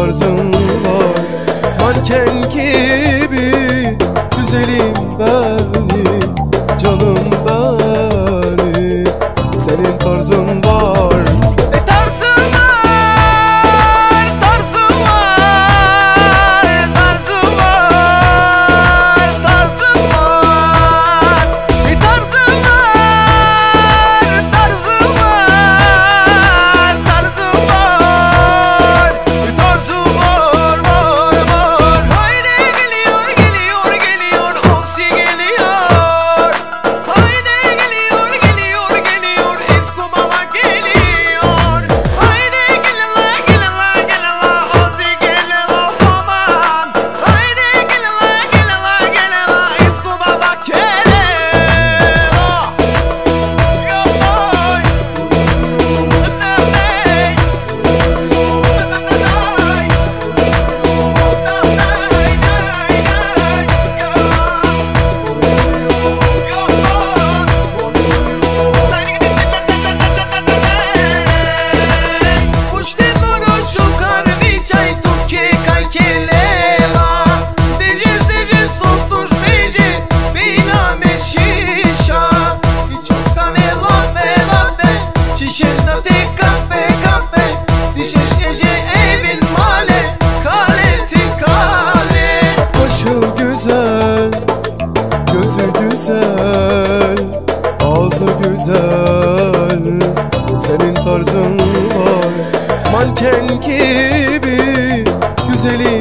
borcum güzel Gözü güzel Ağzı güzel. Senin tarzın var Manken gibi Güzelim